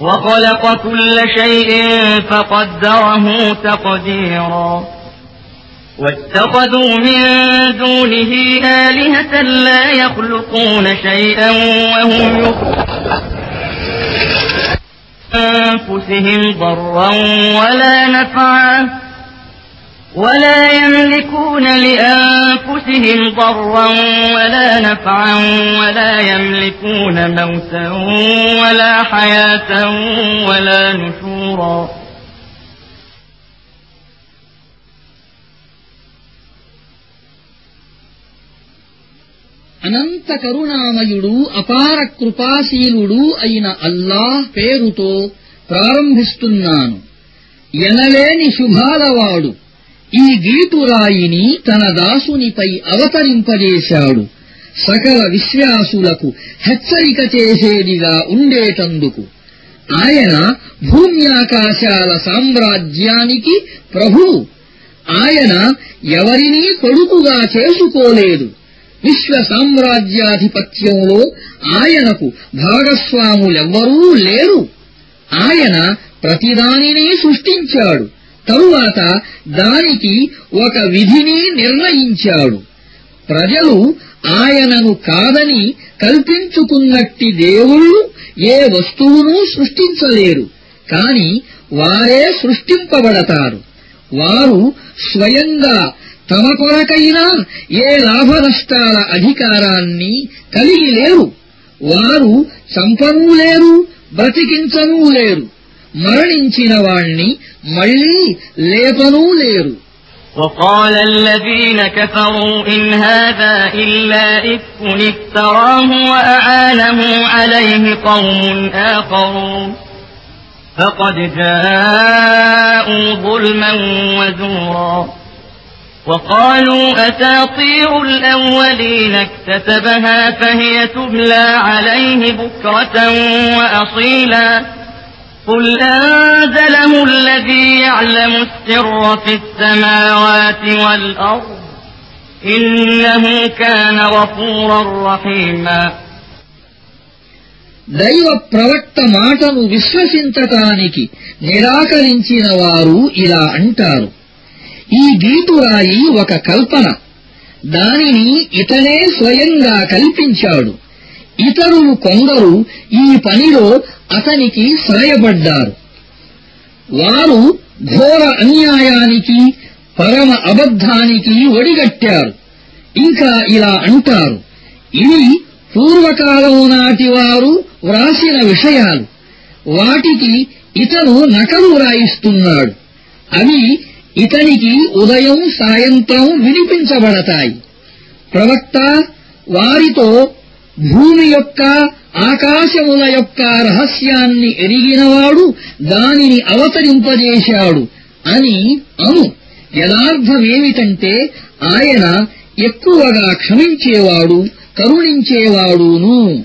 وخلق كل شيء فقدره تقديرا. واتخذوا من دونه آلهة لا يخلقون شيئا وهم يخلقون أنفسهم ضرا ولا نفعا. ولا يملكون لأنفسهم ضرا ولا نفعا ولا يملكون موتا ولا حياة ولا نشورا అనంత కరుణామయుడు అపార కృపాశీలుడు అయిన అల్లాహ్ పేరుతో ప్రారంభిస్తున్నాను ఎనలేని శుభాలవాడు ఈ గీటురాయిని తన దాసునిపై అవతరింపజేశాడు. సకల విశ్వాసులకు హెచ్చరిక చేసేదిగా ఉండేటందుకు. ఆయన భూమ్యాకాశాల సామ్రాజ్యానికి ప్రభువు. ఆయన ఎవరినీ కొడుకుగా చేసుకోలేదు. విశ్వ సామ్రాజ్యాధిపత్యంలో ఆయనకు భాగస్వాములెవ్వరూ లేరు. ఆయన ప్రతిదానిని సృష్టించాడు. తరువాత దానికి ఒక విధిని నిర్ణయించాడు. ప్రజలు ఆయనను కాదని కల్పించుకున్నట్టి దేవుళ్ళు ఏ వస్తువును సృష్టించలేరు కాని వారే సృష్టింపబడతారు. వారు స్వయంగా తమ కొరకైనా ఏ లాభనష్టాల అధికారాన్ని కలిగి లేరు. వారు చంపనూ లేరు బ్రతికించనూ లేరు. మరణించిన వాణ్ణి మళ్లీ లేపనూ లేరు وقال الذين كفروا إن هذا إلا إفك افتراه وأعانه عليه قوم آخرون فقد جاءوا ظلما وزورا وقالوا أساطير الأولين اكتتبها فهي تبلى عليه بكرة وأصيلا قل أنزله الذي يعلم السر في السماوات والأرض إنه كان غفورا رحيما దైవ ప్రవక్త మాటను విశ్వసించటానికి నిరాకరించిన వారు ఇలా అంటారు ఈ గీటురాయి ఒక కల్పన దానిని ఇతనే స్వయంగా కల్పించాడు ఇతరులు కొందరు ఈ పనిలో అతనికి సాయపడ్డారు వారు ఘోర అన్యాయానికి పరమ అబద్ధానికి ఒడిగట్టారు. ఇంకా ఇలా అంటారు. ఇవి పూర్వకాలం నాటి వారు వ్రాసిన విషయాలు. వాటికి ఇతను నకలు వ్రాయిస్తున్నాడు. అవి ఇతనికి ఉదయం సాయంత్రం వినిపించబడతాయి. ప్రవక్త వారితో భూమి యొక్క ఆకాశముల యొక్క రహస్యాన్ని ఎరిగినవాడు దానిని అవతరింపజేశాడు అని అను. యథార్థమేమిటంటే ఆయన ఎక్కువగా క్షమించేవాడు కరుణించేవాడును.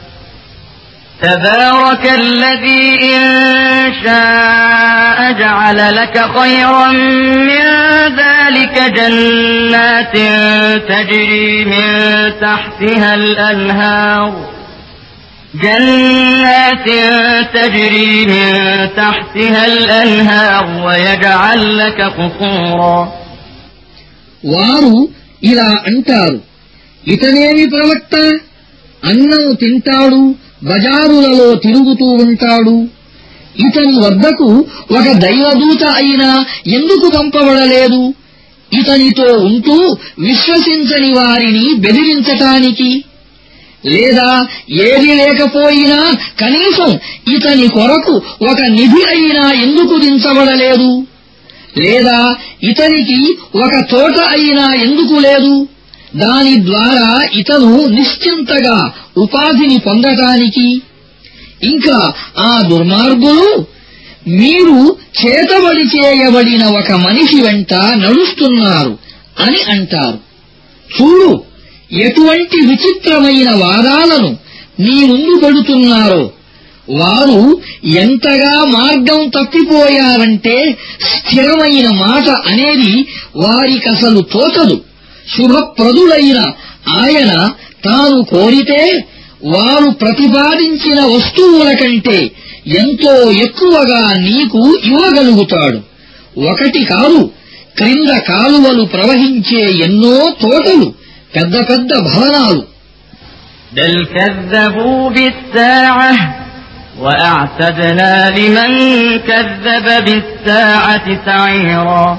تبارك الذي إن شاء جعل لك خيرا من ذلك جنات تجري من تحتها الأنهار جنات تجري من تحتها الأنهار ويجعل لك قصورا వారు ఇలా అంటారు ఇతనేమి ప్రవక్త అన్నం తింటాడు బజారులలో తిరుగుతూ ఉంటాడు. ఇతని వద్దకు ఒక దైవదూత అయినా ఎందుకు పంపబడలేదు? ఇతనితో ఉంటూ విశ్వసించని వారిని బెదిరించటానికి. లేదా ఏది లేకపోయినా కనీసం ఇతని కొరకు ఒక నిధి అయినా ఎందుకు దించబడలేదు? లేదా ఇతనికి ఒక తోట అయినా ఎందుకు లేదు? దాని ద్వారా ఇతను నిశ్చింతగా ఉపాధిని పొందటానికి. ఇంకా ఆ దుర్మార్గులు మీరు చేతబడి చేయబడిన ఒక మనిషి వెంట నడుస్తున్నారు అని అంటారు. చూడు ఎటువంటి విచిత్రమైన వాదాలను నీ ముందు పెడుతున్నారో. వారు ఎంతగా మార్గం తప్పిపోయారంటే స్థిరమైన మాట అనేది వారికసలు తోచదు. శుభప్రదుడైన ఆయన తాను కోరితే వారు ప్రతిపాదించిన వస్తువుల కంటే ఎంతో ఎక్కువగా నీకు ఇవ్వగలుగుతాడు ఒకటి కాదు క్రింద కాలువలు ప్రవహించే ఎన్నో తోటలు పెద్ద పెద్ద భవనాలు بل كذبوا بالساعة وأعتدنا لمن كذب بالساعة سعيرا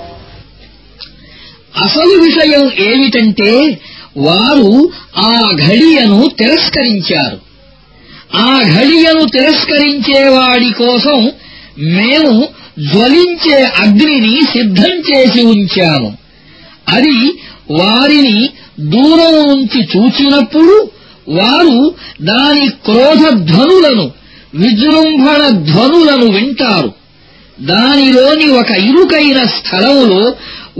అసలు విషయం ఏమిటంటే వారు ఆ ఘడియను తిరస్కరించారు. ఆ ఘడియను తిరస్కరించేవాడి కోసం మేము జ్వలించే అగ్నిని సిద్ధం చేసి ఉంచాము. అది వారిని దూరం నుంచి చూచినప్పుడు వారు దాని క్రోధ ధ్వనులను విజృంభణ ధ్వనులను వింటారు. దానిలోని ఒక ఇరుకైన స్థలములో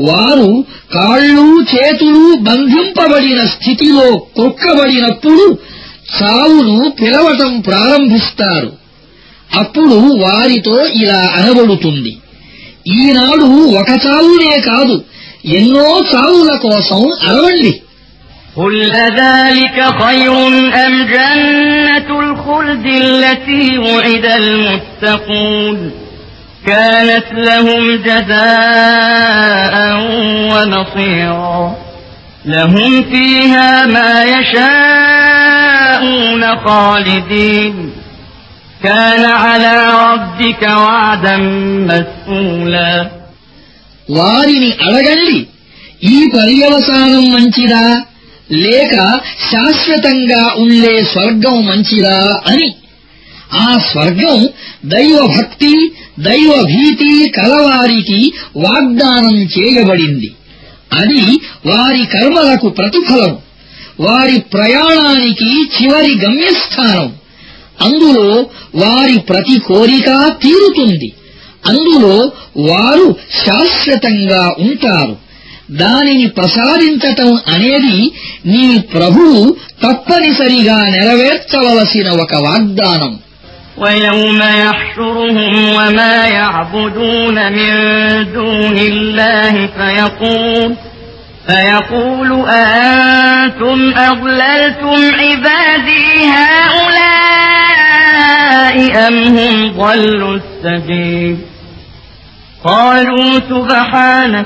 వారు కాళ్ళు చేతులు బంధింపబడిన స్థితిలో క్రొక్కబడినప్పుడు చావును పిలవటం ప్రారంభిస్తారు అప్పుడు వారితో ఇలా అనబడుతుంది ఈనాడు ఒక చావునే కాదు ఎన్నో చావుల కోసం అరవండి قل أذلك خير أم جنة الخلد التي وعد المتقون كانت لهم جزاء ومصيرا لهم فيها ما يشاءون خالدين كان على ربك وعدا مسئولا వారిని అడగండి ఈ పర్యవసానం మంచిదా లేక శాశ్వతంగా ఉండే స్వర్గం మంచిదా అని ఆ స్వర్గం దైవభక్తి దైవభీతి కలవారికి వాగ్దానం చేయబడింది. అది వారి కర్మలకు ప్రతిఫలం వారి ప్రయాణానికి చివరి గమ్యస్థానం. అందులో వారి ప్రతి కోరిక తీరుతుంది. అందులో వారు శాశ్వతంగా ఉంటారు. దానిని ప్రసాదించటం అనేది నీ ప్రభువు తప్పనిసరిగా నెరవేర్చవలసిన ఒక వాగ్దానం. ويوم يحشرهم وما يعبدون من دون الله فيقول فيقول أأنتم أضللتم عبادي هؤلاء أم هم ضلوا السبيل؟ قالوا سبحانك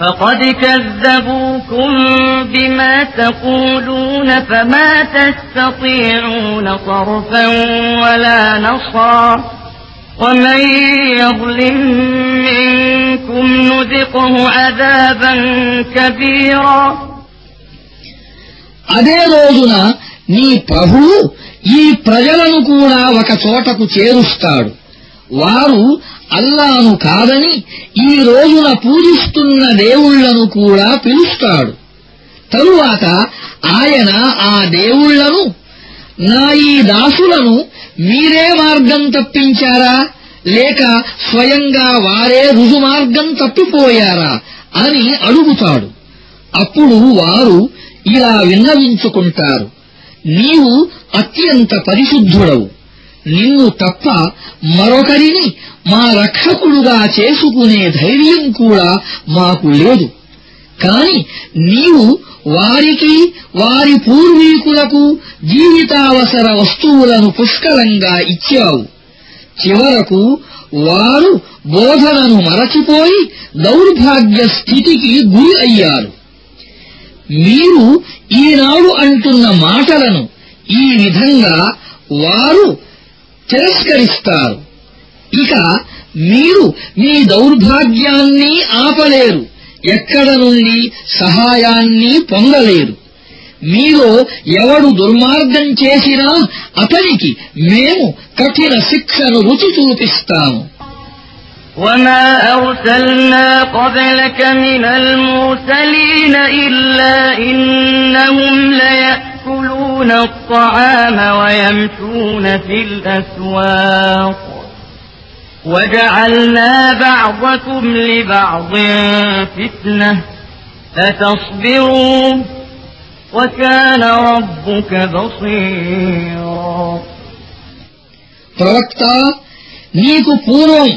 فقد كذبوكم بما تقولون فما تستطيعون صرفا ولا نصرا ومن يظلم منكم نذقه عذابا كبيرا అదే రోజున నీ ప్రభువు ఈ ప్రజలను కూడా ఒక చోటకు చేరుస్తాడు వారు అల్లాను కాదని ఈ రోజున పూజిస్తున్న దేవుళ్ళను కూడా పిలుస్తాడు. తరువాత ఆయన ఆ దేవుళ్ళను నా ఈ దాసులను మీరే మార్గం తప్పించారా? లేక స్వయంగా వారే రుజుమార్గం తప్పిపోయారా? అని అడుగుతాడు. అప్పుడు వారు ఇలా విన్నవించుకుంటారు. నీవు అత్యంత పరిశుద్ధుడవు. నిన్ను తప్ప మరొకరిని మా రక్షకుడుగా చేసుకునే ధైర్యం కూడా మాకు లేదు. కాని నీవు వారికి వారి పూర్వీకులకు జీవితావసర వస్తువులను పుష్కలంగా ఇచ్చావు. చివరకు వారు బోధనను మరచిపోయి దౌర్భాగ్య స్థితికి గురి అయ్యారు. మీరు ఈనాడు అంటున్న మాటలను ఈ విధంగా వారు తిరస్కరిస్తారు ఇక మీరు మీ దౌర్భాగ్యాన్ని ఆపలేరు ఎక్కడ నుండి సహాయాన్ని పొందలేరు మీలో ఎవడు దుర్మార్గం చేసినా అతనికి మేము కఠిన శిక్షను రుచి చూపిస్తాము وما أرسلنا قبلك من المرسلين إلا إنهم ليأكلون الطعام ويمشون في الأسواق وجعلنا بعضكم لبعض فتنة أتصبرون وكان ربك بصيرا ప్రవక్త నీకు పూర్వం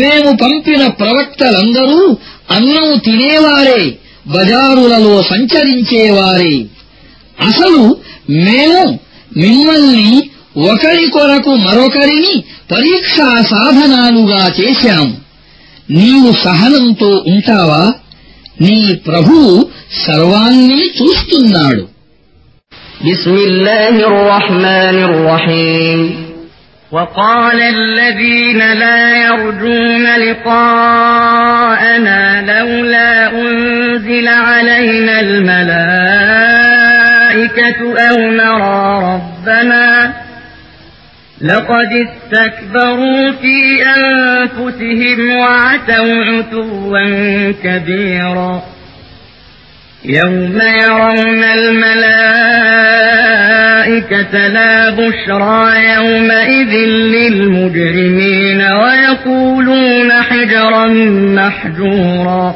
మేము పంపిన ప్రవక్తలందరూ అన్నం తినేవారే బజారులలో సంచరించేవారే అసలు మేము మిమ్మల్ని ఒకరి కొరకు మరొకరిని పరీక్షా సాధనాలుగా చేశాం నీవు సహనంతో ఉంటావా నీ ప్రభువు సర్వాన్ని చూస్తున్నాడు بسم الله الرحمن الرحيم وقال الذين لا يرجون لقاءنا لولا أنزل علينا الملائكة أو نرى ربنا لقد استكبروا في أنفسهم وعتوا عتوا كبيرا يوم يرون الملائكة لا بشرى يومئذ للمجرمين ويقولون حجرا محجورا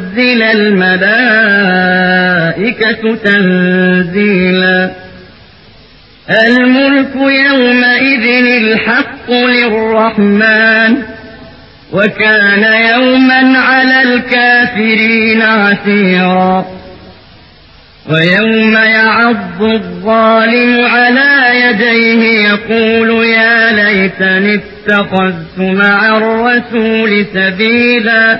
الملائكة تنزيلا الملك يومئذ الحق للرحمن وكان يوما على الكافرين عسيرا ويوم يعض الظالم على يديه يقول يا ليتني اتخذت مع الرسول سبيلا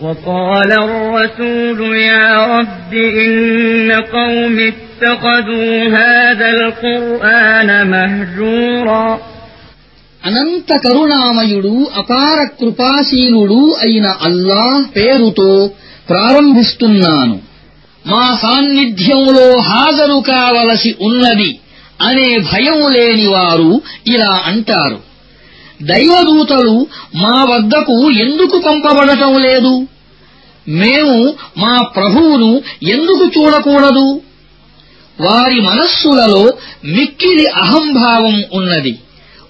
وقال الرسول يا رب إن قوم اتخذوا هذا القرآن مهجورا అనంత కరుణామయుడు అపార కృపాశీలుడు అయిన అల్లాహ్ పేరుతో ప్రారంభిస్తున్నాను మా సాన్నిధ్యంలో హాజరు కావలసి ఉన్నది అనే భయం లేని వారు ఇలా అంటారు దైవదూతలు మా వద్దకు ఎందుకు పంపబడటం లేదు? మేము మా ప్రభువును ఎందుకు చూడకూడదు? వారి మనస్సులలో మిక్కిలి అహంభావం ఉన్నది.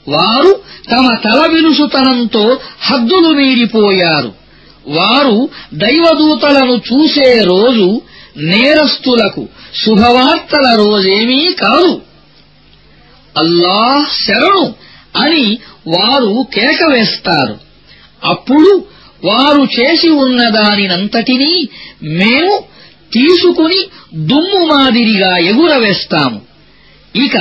వారు తమ తల విరుసుతనంతో హద్దులు మీరిపోయారు. వారు దైవదూతలను చూసే రోజు నేరస్తులకు శుభవార్తల రోజేమీ కాదు. అల్లాహ్ శరణు అని వారు కేక వేస్తారు. అప్పుడు వారు చేసి ఉన్న దానినంతటినీ మేము తీసుకుని దుమ్ము మాదిరిగా ఎగురవేస్తాము. ఇక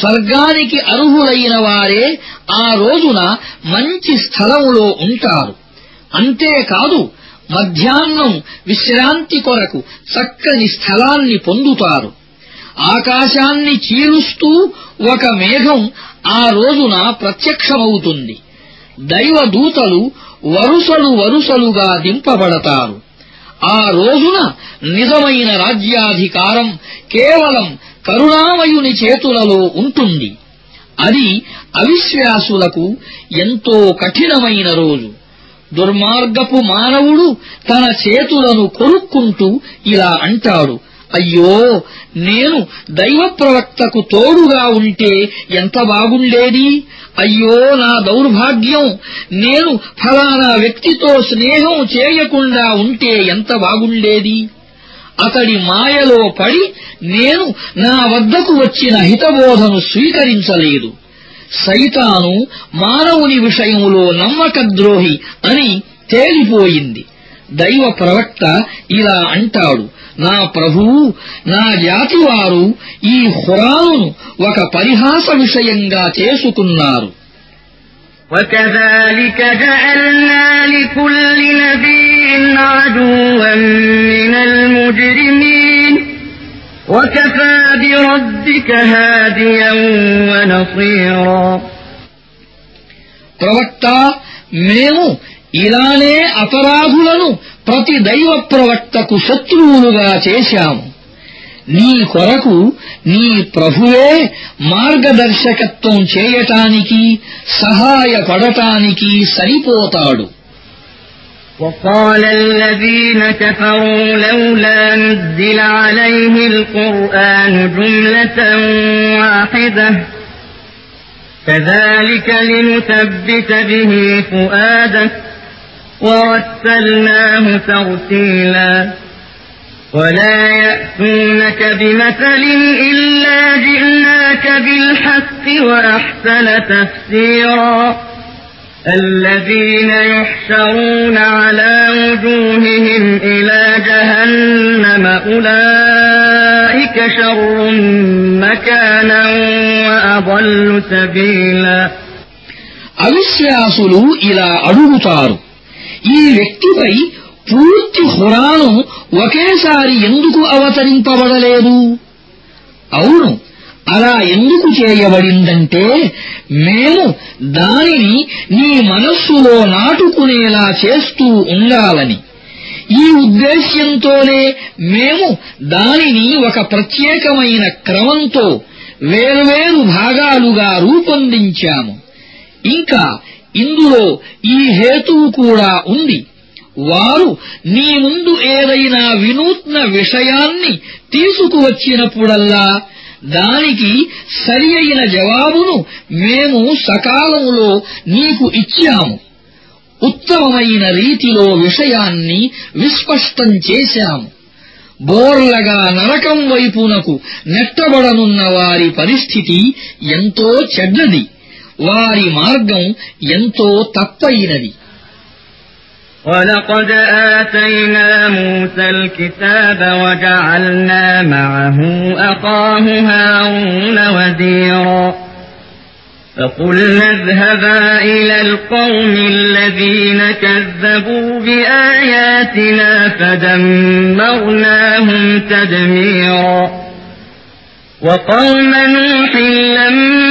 స్వర్గానికి అర్హులైన వారే ఆ రోజున మంచి స్థలములో ఉంటారు. అంతేకాదు మధ్యాహ్నం విశ్రాంతి కొరకు చక్కని స్థలాన్ని పొందుతారు. ఆకాశాన్ని చీలుస్తూ ఒక మేఘం ఆ రోజున ప్రత్యక్షమవుతుంది. దైవదూతలు వరుసలు వరుసలుగా దింపబడతారు. ఆ రోజున నిజమైన రాజ్యాధికారం కేవలం కరుణామయుని చేతులలో ఉంటుంది. అది అవిశ్వాసులకు ఎంతో కఠినమైన రోజు. దుర్మార్గపు మానవుడు తన చేతులను కొరుక్కుంటూ ఇలా అంటాడు. అయ్యో నేను దైవ ప్రవక్తకు తోడుగా ఉంటే ఎంత బాగుండేది? అయ్యో నా దౌర్భాగ్యం. నేను ఫలానా వ్యక్తితో స్నేహం చేయకుండా ఉంటే ఎంత బాగుండేది? అతడి మాయలో పడి నేను నా వద్దకు వచ్చిన హితబోధను స్వీకరించలేదు. సైతాను మానవుని విషయములో నమ్మకద్రోహి అని తేలిపోయింది. దైవ ప్రవక్త ఇలా అంటాడు నా ప్రభూ నా జాతివారు ఈ హురానును ఒక పరిహాస విషయంగా చేసుకున్నారు وكذلك جعلنا لكل نبي عدوا من المجرمين وكفى بربك هاديا ونصيرا ప్రవక్త మేము ఇలానే అపరాధులను ప్రతి దైవ ప్రవక్తకు శత్రువులుగా చేశాము నీ కొరకు నీ ప్రభువే మార్గదర్శకత్వం చేయటానికి సహాయపడటానికి సరిపోతాడు وقال الذين كفروا لولا نزل عليه القرآن جملة واحدة كذلك لنثبت به فؤادك ورتلناه ترتيلا ولا يأتونك بمثل إلا جئناك بالحق وأحسن تفسيرا الذين يحشرون على وجوههم إلى جهنم أولئك شر مكانا وأضل سبيلا అవిశ్వాసులు ఇలా అడుగుతారు ఈ వ్యక్తిపై పూర్తి హురాను ఒకేసారి ఎందుకు అవతరింపబడలేదు? అవును అలా ఎందుకు చేయబడిందంటే మేము దానిని నీ మనస్సులో నాటుకునేలా చేస్తూ ఉండాలని. ఈ ఉద్దేశ్యంతోనే మేము దానిని ఒక ప్రత్యేకమైన క్రమంతో వేర్వేరు భాగాలుగా రూపొందించాము. ఇంకా ఇందులో ఈ హేతువు కూడా ఉంది. వారు నీ ముందు ఏదైనా వినూత్న విషయాన్ని తీసుకువచ్చినప్పుడల్లా దానికి సరి అయిన జవాబును మేము సకాలంలో నీకు ఇచ్చాము. ఉత్తమమైన రీతిలో విషయాన్ని విస్పష్టం చేశాము. బోర్లగా నరకం వైపునకు నెట్టబడనున్న వారి పరిస్థితి ఎంతో చెడ్డది. వారి మార్గం ఎంతో తప్పైనది ولقد آتينا موسى الكتاب وجعلنا معه أخاه هارون وزيرا فقلنا اذهبا إلى القوم الذين كذبوا بآياتنا فدمرناهم تدميرا وقوم نوح لما كذبوا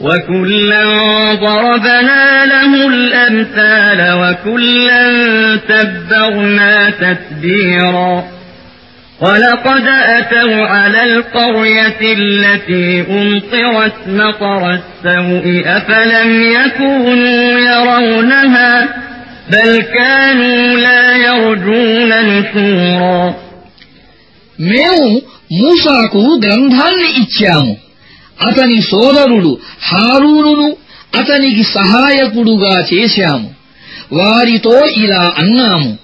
وكلا ضربنا له الأمثال وكلا تبرنا تتبيرا ولقد أتوا على القرية التي أمطرت مطر السوء أفلم يكونوا يرونها بل كانوا لا يرجون نشورا మేము మూసాకు గ్రంథాన్ని ఇచ్చాము అతని సోదరుడు హారూనును అతనికి సహాయకుడుగా చేశాము. వారితో ఇలా అన్నాము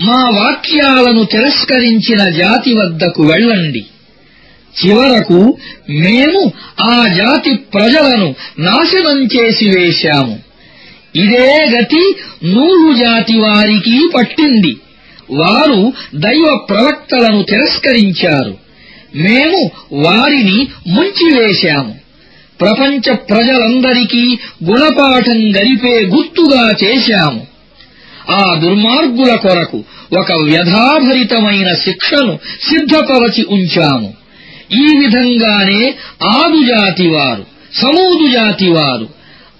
మా వాక్యాలను తిరస్కరించిన జాతి వద్దకు వెళ్ళండి. చివరకు మేము ఆ జాతి ప్రజలను నాశనం చేసి వేశాము. ఇదే గతి నూరు జాతి వారికి పట్టింది. వారు దైవ ప్రవక్తలను తిరస్కరించారు. మేము వారిని ముంచివేశాము. ప్రపంచ ప్రజలందరికీ గుణపాఠం గరిపే గుర్తుగా చేశాము. ఆ దుర్మార్గుల కొరకు ఒక వ్యధాభరితమైన శిక్షను సిద్ధపరచి ఉంచాము. ఈ విధంగానే ఆదు జాతివారు సమూదు జాతివారు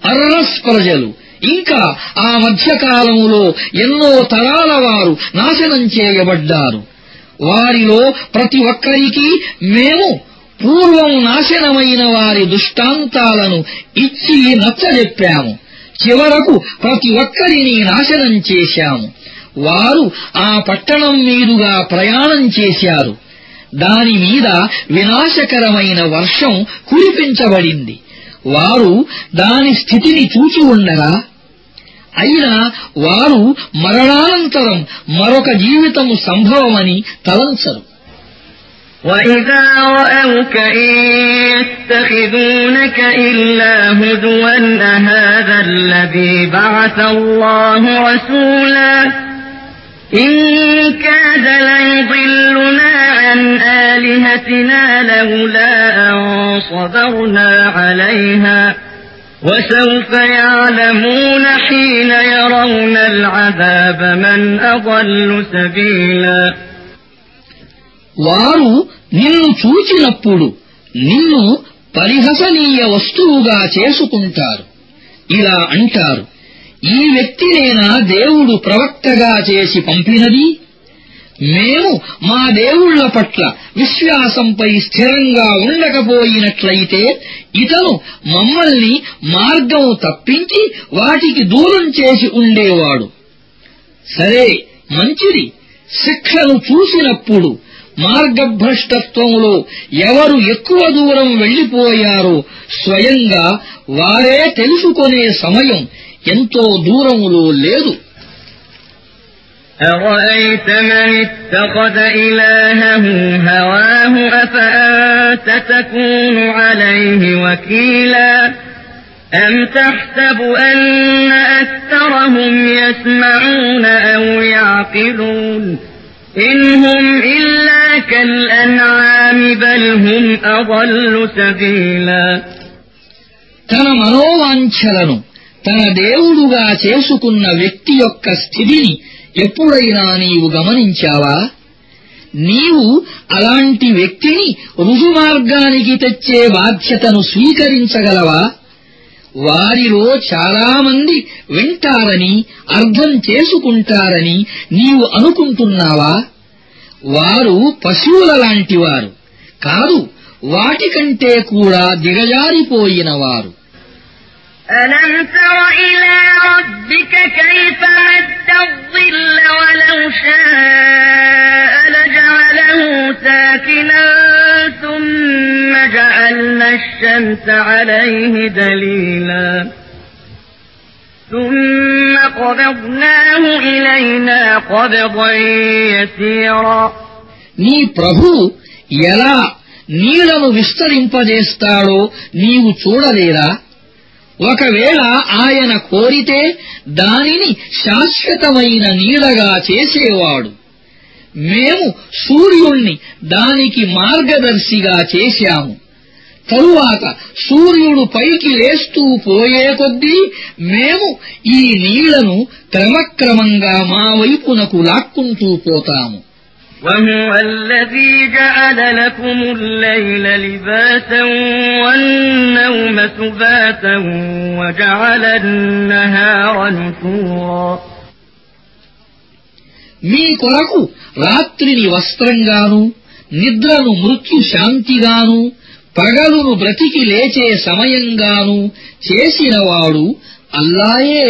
అర్రస్ ప్రజలు ఇంకా ఆ మధ్యకాలములో ఎన్నో తరాల వారు నాశనం చేయబడ్డారు. వారిలో ప్రతి ఒక్కరికి మేము పూర్వం నాశనమైన వారి దుష్టాంతాలను ఇచ్చి నచ్చజెప్పాము. చివరకు ప్రతి ఒక్కరిని నాశనం చేశాము. వారు ఆ పట్టణం మీదుగా ప్రయాణం చేశారు. దాని మీద వినాశకరమైన వర్షం కురిపించబడింది. వారు దాని స్థితిని చూచి ఉండగా అయినా వారు మరణానంతరం మరొక జీవితము సంభవమని తలంచరు وإذا رأوك إن يتخذونك إلا هدوا أهذا الذي بعث الله رسولا إن كاد ليضلنا عن آلهتنا لولا أن صبرنا عليها وسوف يعلمون حين يرون العذاب من أضل سبيلا వారు నిన్ను చూచినప్పుడు నిన్ను పరిహసనీయ వస్తువుగా చేసుకుంటారు ఇలా అంటారు ఈ వ్యక్తినేనా దేవుడు ప్రవక్తగా చేసి పంపినది మేము మా దేవుళ్ళ పట్ల విశ్వాసంపై స్థిరంగా ఉండకపోయినట్లయితే ఇతను మమ్మల్ని మార్గం తప్పించి వాటికి దూరం చేసి ఉండేవాడు. సరే మంచిది. శిక్షను చూసినప్పుడు మార్గభ్రష్టత్వంలో ఎవరు ఎక్కువ దూరం వెళ్ళిపోయారో స్వయంగా వారే తెలుసుకునే సమయం ఎంతో దూరములో లేదు. أرأيت من اتخذ إلهه هواه أفأنت تكون عليه وكيلا أم تحسب أن أكثرهم يسمعون أو يعقلون إن هم إلا كالأنعام بل هم أضل سبيلا తన మనోవాంఛలను తన దేవుడుగా చేసుకున్న వ్యక్తి యొక్క స్థితిని ఎప్పుడైనా నీవు గమనించావా? నీవు అలాంటి వ్యక్తిని రుజుమార్గానికి తెచ్చే బాధ్యతను స్వీకరించగలవా? వారిలో చాలామంది వింటారని అర్థం చేసుకుంటారని నీవు అనుకుంటున్నావా? వారు పశువుల లాంటివారు కాదు వాటికంటే కూడా దిగజారిపోయినవారు ألم تر إلى ربك كيف مد الظل ولو شاء لجعله ساكنا ثم جعلنا الشمس عليه دليلا ثم قبضناه إلينا قبضا يسيرا నీ ప్రభు ఎలా నీళ్లను విస్తరింపజేస్తాడో నీవు చూడలేదా ఒకవేళ ఆయన కోరితే దానిని శాశ్వతమైన నీడగా చేసేవాడు. మేము సూర్యుణ్ణి దానికి మార్గదర్శిగా చేశాము. తరువాత సూర్యుడు పైకి లేస్తూ పోయే కొద్దీ మేము ఈ నీళ్ళను క్రమక్రమంగా మా వైపునకు లాక్కుంటూ పోతాము. وهو الذي جعل لكم الليل لباسا والنوم سباتا وجعل النهار نشورا మీ కొరకు రాత్రిని వస్త్రంగాను నిద్రను మృత్యు శాంతిగాను పగలును బ్రతికి లేచే సమయంగాను చేసినవాడు అల్లాయే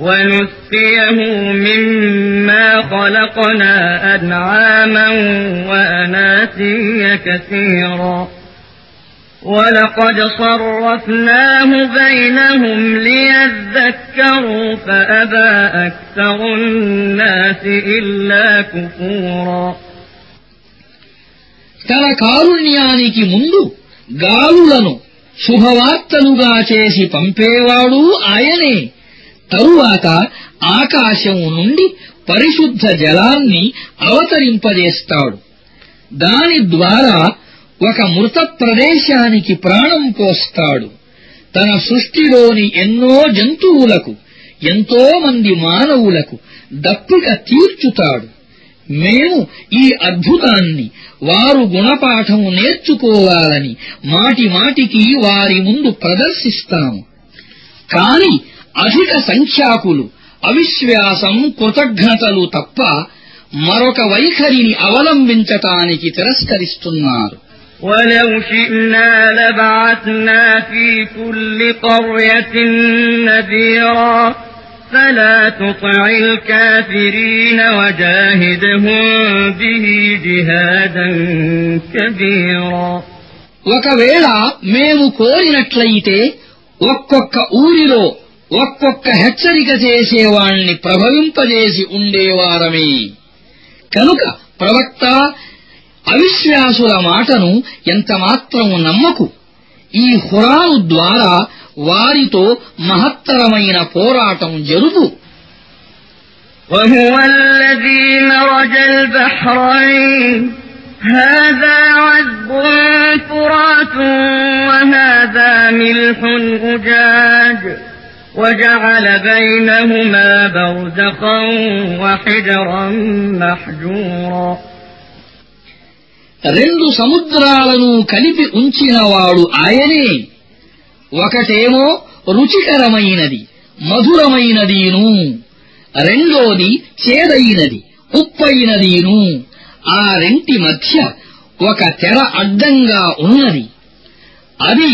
ونسقيه مما خلقنا أنعاما وأناسيا كثيرا ولقد صرفناه بينهم ليذكروا فأبى أكثر الناس إلا كفورا తన కారుణ్యానికి ముందు గాలులను శుభవార్తలుగా చేసి పంపేవాడు ఆయనే తరువాత ఆకాశం నుండి పరిశుద్ధ జలాన్ని అవతరింపజేస్తాడు. దాని ద్వారా ఒక మృత ప్రదేశానికి ప్రాణం పోస్తాడు. తన సృష్టిలోని ఎన్నో జంతువులకు ఎంతో మంది మానవులకు దప్పిక తీర్చుతాడు. మేము ఈ అద్భుతాన్ని వారు గుణపాఠం నేర్చుకోవాలని మాటి మాటికి వారి ముందు ప్రదర్శిస్తాము. కాని అధిక సంఖ్యాకులు అవిశ్వాసం కృతజ్ఞతలు తప్ప మరొక వైఖరిని అవలంబించటానికి తిరస్కరిస్తున్నారు ولو شئنا لبعثنا في كل قرية نذيرا فلا تطع الكافرين وجاهدهم به جهادا كبيرا ఒకవేళ మేము కోరినట్లయితే ఒక్కొక్క ఊరిలో ఒక్కొక్క హెచ్చరిక చేసేవాణ్ణి ప్రభవింపజేసి ఉండేవారమే కనుక ప్రవక్త అవిశ్వాసుల మాటను ఎంతమాత్రం నమ్మకు ఈ హురాను ద్వారా వారితో మహత్తరమైన పోరాటం జరుపు وهو الذي مرج البحرين هذا عذب فرات وهذا ملح أجاج وجعل بينهما برزخا وحجرا محجورا రెండు సముద్రాలను కలిపి ఉంచినవాడు ఆయనే ఒకటేమో రుచికరమైనది మధురమైనదీను రెండోది చేదైనది ఉప్పైనదీను ఆ రెంటి మధ్య ఒక తెర అడ్డంగా ఉన్నది అది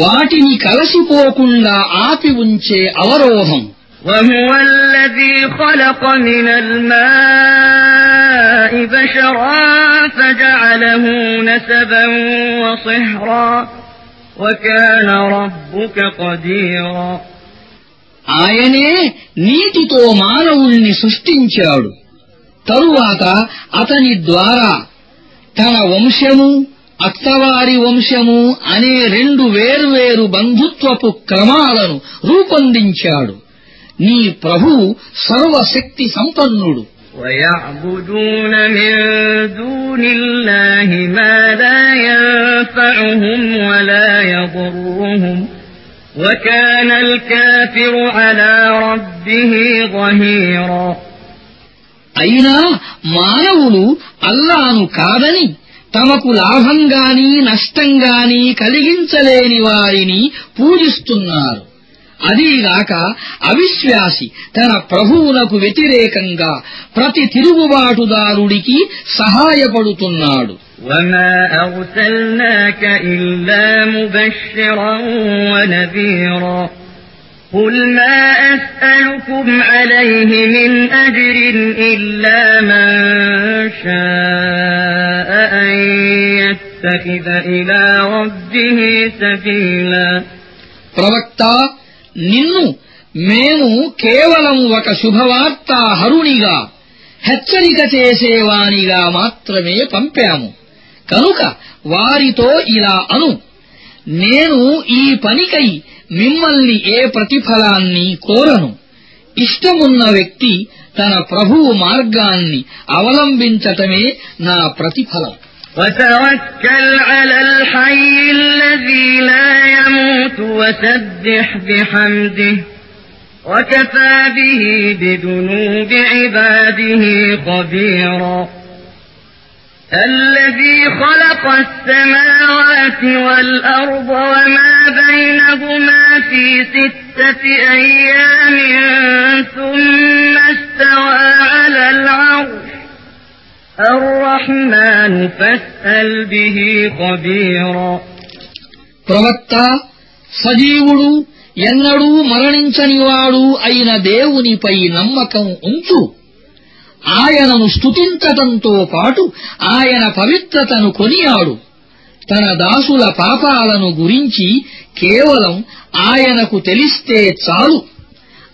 వాటిని కలసిపోకుండా ఆపి ఉంచే అవరోధం وهو الذي خلق من الماء بشرا فجعله نسبا وصهرا وكان ربك قديرا ఆయనే నీటితో మానవుణ్ణి సృష్టించాడు తరువాత అతని ద్వారా తన వంశము అత్తవారి వంశము అనే రెండు వేర్వేరు బంధుత్వపు క్రమాలను రూపొందించాడు నీ ప్రభు సర్వశక్తి సంపన్నుడు ويعبدون من دون الله ما لا ينفعهم ولا يضرهم وكان الكافر على ربه ظهيرا అయినా మానవులు అల్లాను కాదని తమకు లాభంగాని నష్టంగాని కలిగించలేని వారిని పూజిస్తున్నారు అదీగాక అవిశ్వాసి తన ప్రభువునకు వ్యతిరేకంగా ప్రతి తిరుగుబాటుదారుడికి సహాయపడుతున్నాడు وما أرسلناك إلا مبشرا ونذيرا قل ما أسألكم عليه من أجر إلا من شاء أن يتخذ إلى ربه سبيلا ప్రవక్త నిన్ను మేము కేవలం ఒక శుభవార్తాహరునిగా హెచ్చరిక చేసేవానిగా మాత్రమే పంపాము కనుక వారితో ఇలా అను నేను ఈ పనికై మిమ్మల్ని ఏ ప్రతిఫలాన్ని కోరను ఇష్టమున్న వ్యక్తి తన ప్రభువు మార్గాన్ని అవలంబించటమే నా ప్రతిఫలం وتوكل على الحي الذي لا يموت وسبح بحمده وكفى به بذنوب عباده خبيرا الذي خلق السماوات والأرض وما بينهما في ستة أيام ثم استوى على العرش الرحمن فاسأل به خبيرا ప్రవక్త సజీవుడు ఎన్నడూ మరణించనివాడు అయిన దేవునిపై నమ్మకం ఉంచు ఆయనను స్తుతించటంతో పాటు ఆయన పవిత్రతను కొనియాడు. తన దాసుల పాపాలను గురించి కేవలం ఆయనకు తెలిస్తే చాలు.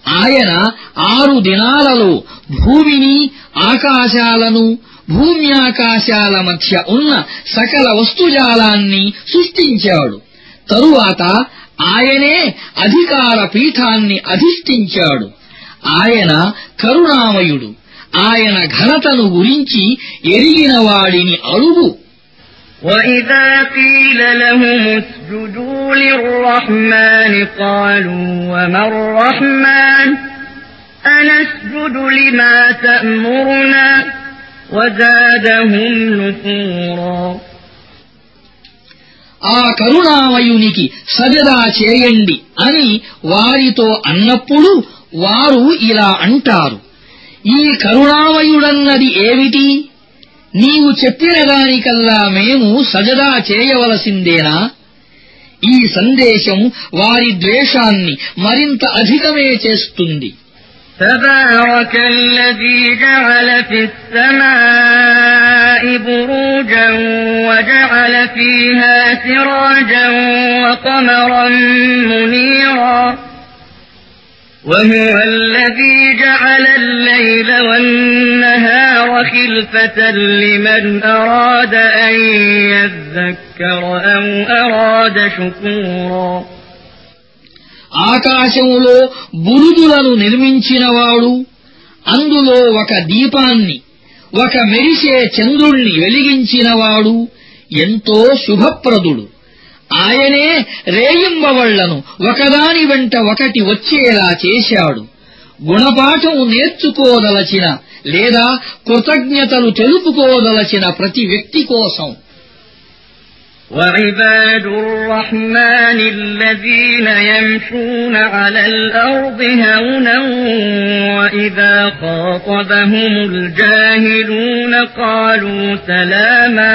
ఆయన ఆరు దినాలలో భూమిని ఆకాశాలను భూమ్యాకాశాల మధ్య ఉన్న సకల వస్తుజాలాన్ని సృష్టించాడు. తరువాత ఆయనే అధికార పీఠాన్ని అధిష్ఠించాడు. ఆయన కరుణామయుడు. ఆయన ఘనతను గురించి ఎరిగిన వాడిని అడుగు وإذا قيل لهم اسجدوا للرحمن قالوا وما الرحمن أنسجد لما تأمرنا وزادهم نفورا ఆ కరుణామయునికి సజదా చేయండి అని వారితో అన్నప్పుడు వారు ఇలా అంటారు ఈ కరుణామయుడన్నది ఏమిటి? నీవు చెప్పిన దానికల్లా మేము సజదా చేయవలసిందేనా? ఈ సందేశం వారి ద్వేషాన్ని మరింత అధికమే చేస్తుంది. تبارك الذي جعل في السماء بروجا وجعل فيها سراجا وقمرا منيرا وهو الذي جعل الليل والنهار خلفة لمن أراد أن يذكر أو أراد شكورا ఆకాశములో బురుజులను నిర్మించినవాడు అందులో ఒక దీపాన్ని ఒక మెరిసే చంద్రుణ్ణి వెలిగించినవాడు ఎంతో శుభప్రదుడు ఆయనే రేయింబవళ్లను ఒకదాని వెంట ఒకటి వచ్చేలా చేశాడు గుణపాఠం నేర్చుకోదలచిన లేదా కృతజ్ఞతలు తెలుపుకోదలచిన ప్రతి వ్యక్తి కోసం وعباد الرحمن الذين يمشون على الأرض هونا وإذا خاطبهم الجاهلون قالوا سلاما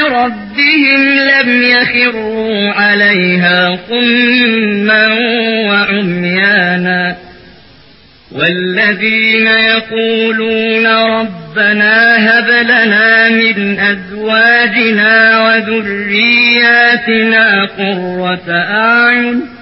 ربهم لم يخروا عليها صما وعميانا. والذين يقولون ربنا هب لنا من أزواجنا وذرياتنا قرة أعين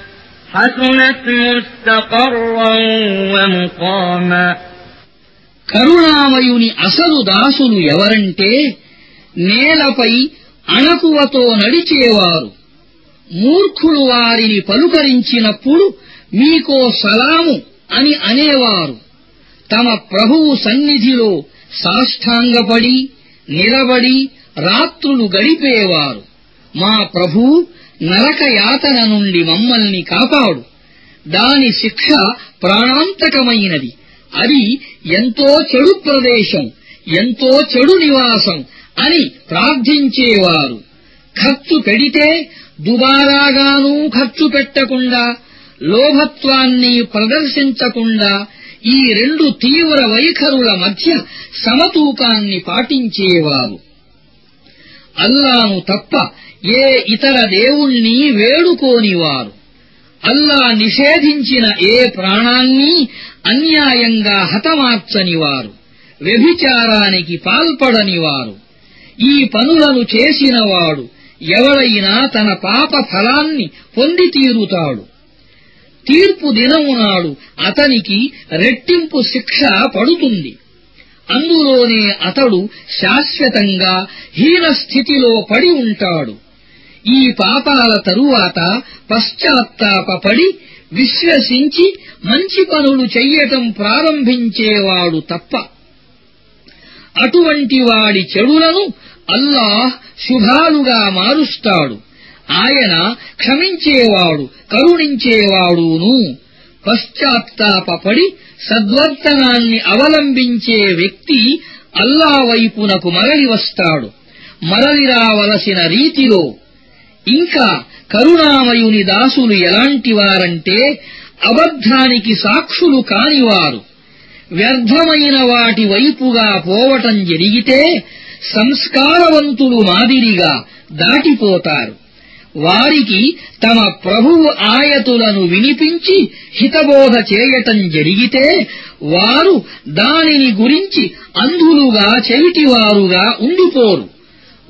حسنت مستقرا ومقاما కరుణామయుని అసలు దాసులు ఎవరంటే నేలపై అణకువతో నడిచేవారు మూర్ఖులు వారిని పలుకరించినప్పుడు మీకో సలాము అని అనేవారు తమ ప్రభువు సన్నిధిలో సాష్టాంగపడి నిలబడి రాత్రులు గడిపేవారు మా ప్రభూ నరక యాతన నుండి మమ్మల్ని కాపాడు. దాని శిక్ష ప్రాణాంతకమైనది. అది ఎంతో చెడు ప్రదేశం ఎంతో చెడు నివాసం అని ప్రార్థించేవారు. ఖర్చు పెడితే దుబారాగానూ ఖర్చు పెట్టకుండా లోభత్వాన్ని ప్రదర్శించకుండా ఈ రెండు తీవ్ర వైఖరుల మధ్య సమతూకాన్ని పాటించేవారు. అల్లాను తప్ప ఏ ఇతర దేవుణ్ణి వేడుకోనివారు? అల్లా నిషేధించిన ఏ ప్రాణాన్ని అన్యాయంగా హతమార్చనివారు? వ్యభిచారానికి పాల్పడనివారు? ఈ పనులను చేసినవాడు ఎవడైనా తన పాప ఫలాన్ని పొంది తీరుతాడు. తీర్పు దినమునాడు అతనికి రెట్టింపు శిక్ష పడుతుంది. అందులోనే అతడు శాశ్వతంగా హీన స్థితిలో పడి ఉంటాడు. ఈ పాపాల తరువాత పశ్చాత్తాపడి విశ్వసించి మంచి పనులు చెయ్యటం ప్రారంభించేవాడు తప్ప అటువంటి వాడి చెడులను అల్లాహ్ శుభాలుగా మారుస్తాడు. ఆయన క్షమించేవాడు కరుణించేవాడును. పశ్చాత్తాపడి సద్వర్తనాన్ని అవలంబించే వ్యక్తి అల్లా వైపునకు మరలి వస్తాడు మరలి రావలసిన రీతిలో ఇంకా కరుణామయుని దాసులు ఎలాంటివారంటే అబద్ధానికి సాక్షులు కానివారు. వ్యర్థమైన వాటి వైపుగా పోవటం జరిగితే సంస్కారవంతులు మాదిరిగా దాటిపోతారు. వారికి తమ ప్రభువు ఆయతులను వినిపించి హితబోధ చేయటం జరిగితే వారు దానిని గురించి అంధులుగా చెవిటివారుగా ఉండిపోరు.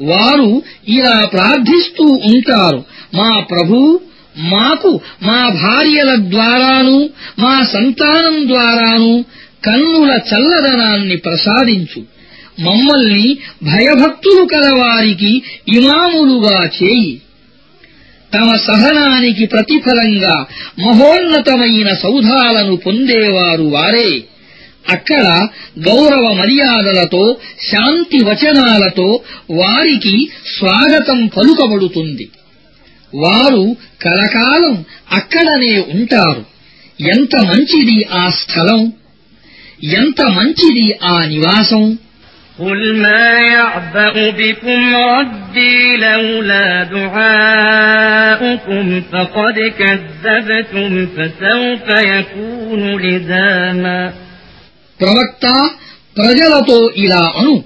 వారు ఇలా ప్రార్థిస్తూ ఉంటారు. మా ప్రభూ మాకు మా భార్యల ద్వారాను మా సంతానం ద్వారాను కన్నుల చల్లదనాన్ని ప్రసాదించు. మమ్మల్ని భయభక్తులు కలవారికి ఇమాములుగా చేయి. తమ సహనానికి ప్రతిఫలంగా మహోన్నతమైన సౌధాలను పొందేవారు వారే. అక్కడ గౌరవ మర్యాదలతో శాంతి వచనాలతో వారికి స్వాగతం పలుకబడుతుంది వారు కలకాలం అక్కడనే ఉంటారు ఎంత మంచిది ఆ స్థలం ఎంత మంచిది ఆ నివాసం قل ما يعبأ بكم ربي لولا دعاؤكم فقد كذبتم فسوف يكون لزاما ప్రవక్త ప్రజలతో ఇలా అను.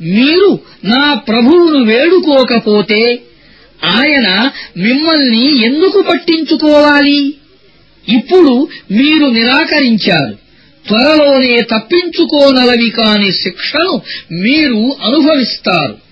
మీరు నా ప్రభువును వేడుకోకపోతే ఆయన మిమ్మల్ని ఎందుకు పట్టించుకోవాలి? ఇప్పుడు మీరు నిరాకరించారు. త్వరలోనే తప్పించుకోనలవి కాని శిక్షను మీరు అనుభవిస్తారు.